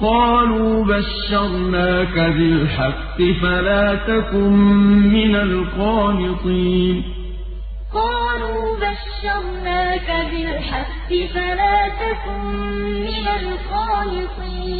قالوا بشرناك بالحق فلا تكن من القانطين. قالوا بشرناك بالحق فلا تكن من القانطين.